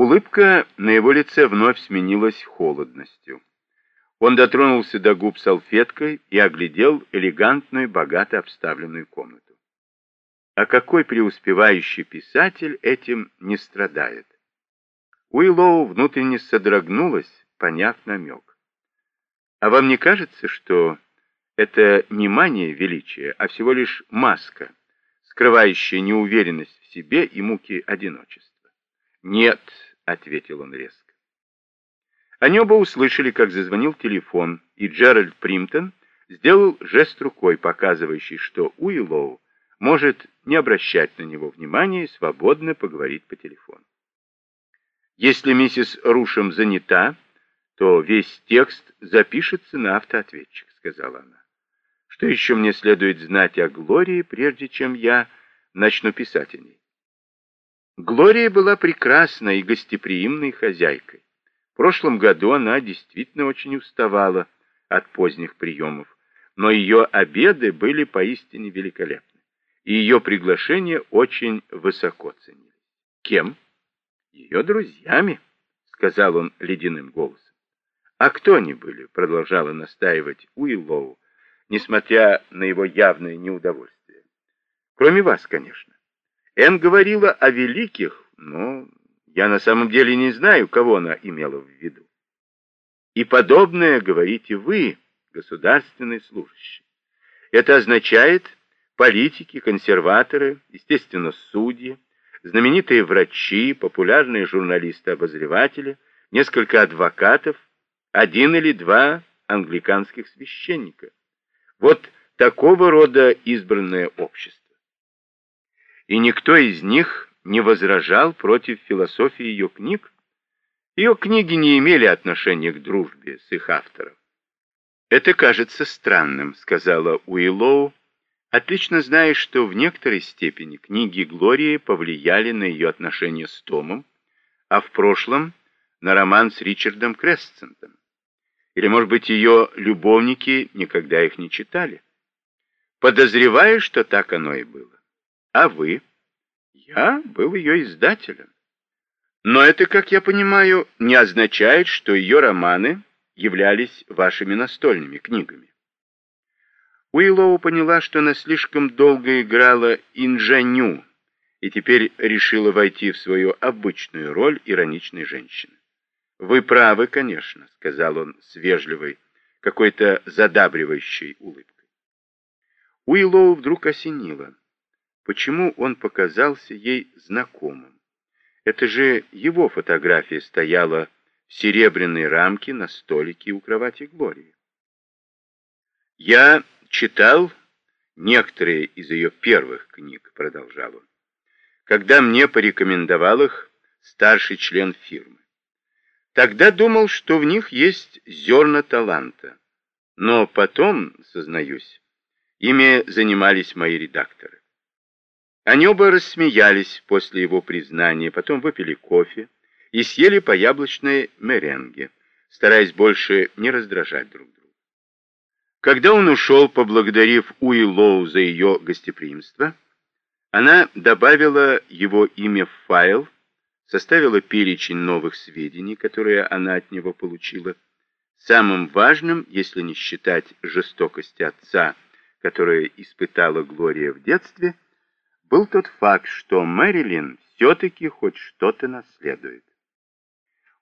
Улыбка на его лице вновь сменилась холодностью. Он дотронулся до губ салфеткой и оглядел элегантную, богато обставленную комнату. А какой преуспевающий писатель этим не страдает? Уиллоу внутренне содрогнулась, поняв намек. А вам не кажется, что это не мания величия, а всего лишь маска, скрывающая неуверенность в себе и муки одиночества? Нет, ответил он резко. Они оба услышали, как зазвонил телефон, и Джеральд Примтон сделал жест рукой, показывающий, что Уиллоу может не обращать на него внимания и свободно поговорить по телефону. Если миссис Рушем занята, то весь текст запишется на автоответчик, сказала она. Что еще мне следует знать о Глории, прежде чем я начну писать о ней? Глория была прекрасной и гостеприимной хозяйкой. В прошлом году она действительно очень уставала от поздних приемов, но ее обеды были поистине великолепны и ее приглашение очень высоко ценили. Кем? Ее друзьями, сказал он ледяным голосом. А кто они были? Продолжала настаивать Уиллоу, несмотря на его явное неудовольствие. Кроме вас, конечно. Энн говорила о великих, но я на самом деле не знаю, кого она имела в виду. И подобное говорите вы, государственный служащий. Это означает, Политики, консерваторы, естественно, судьи, знаменитые врачи, популярные журналисты-обозреватели, несколько адвокатов, один или два англиканских священника. Вот такого рода избранное общество. И никто из них не возражал против философии ее книг. Ее книги не имели отношения к дружбе с их автором. «Это кажется странным», — сказала Уиллоу, Отлично знаешь, что в некоторой степени книги Глории повлияли на ее отношения с Томом, а в прошлом на роман с Ричардом Кресцентом. Или, может быть, ее любовники никогда их не читали. Подозреваю, что так оно и было. А вы? Я был ее издателем. Но это, как я понимаю, не означает, что ее романы являлись вашими настольными книгами. Уиллоу поняла, что она слишком долго играла инженю и теперь решила войти в свою обычную роль ироничной женщины. «Вы правы, конечно», — сказал он с вежливой, какой-то задабривающей улыбкой. Уиллоу вдруг осенило. Почему он показался ей знакомым? Это же его фотография стояла в серебряной рамке на столике у кровати Глории. «Я читал некоторые из ее первых книг, продолжал он, когда мне порекомендовал их старший член фирмы. Тогда думал, что в них есть зерна таланта. Но потом, сознаюсь, ими занимались мои редакторы. Они оба рассмеялись после его признания, потом выпили кофе и съели по яблочной меренге, стараясь больше не раздражать друг друга. Когда он ушел, поблагодарив Уиллоу за ее гостеприимство, она добавила его имя в файл, составила перечень новых сведений, которые она от него получила. Самым важным, если не считать жестокости отца, которую испытала Глория в детстве, был тот факт, что Мэрилин все-таки хоть что-то наследует.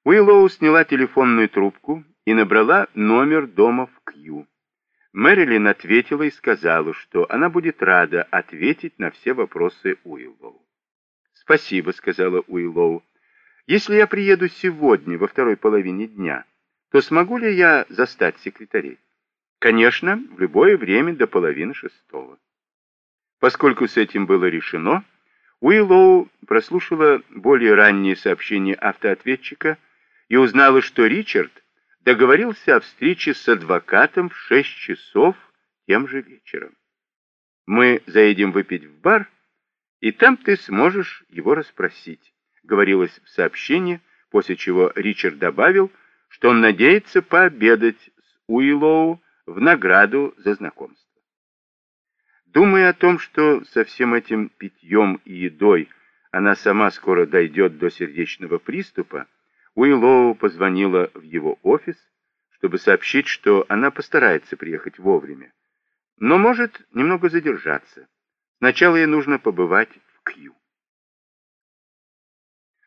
Уиллоу сняла телефонную трубку и набрала номер дома в Кью. Мэрилин ответила и сказала, что она будет рада ответить на все вопросы Уиллоу. «Спасибо», — сказала Уиллоу. «Если я приеду сегодня, во второй половине дня, то смогу ли я застать секретарей?» «Конечно, в любое время до половины шестого». Поскольку с этим было решено, Уиллоу прослушала более ранние сообщения автоответчика и узнала, что Ричард договорился о встрече с адвокатом в шесть часов тем же вечером. Мы заедем выпить в бар, и там ты сможешь его расспросить, говорилось в сообщении, после чего Ричард добавил, что он надеется пообедать с Уиллоу в награду за знакомство. Думая о том, что со всем этим питьем и едой она сама скоро дойдет до сердечного приступа, Уиллоу позвонила в его офис, чтобы сообщить, что она постарается приехать вовремя, но может немного задержаться. Сначала ей нужно побывать в Кью.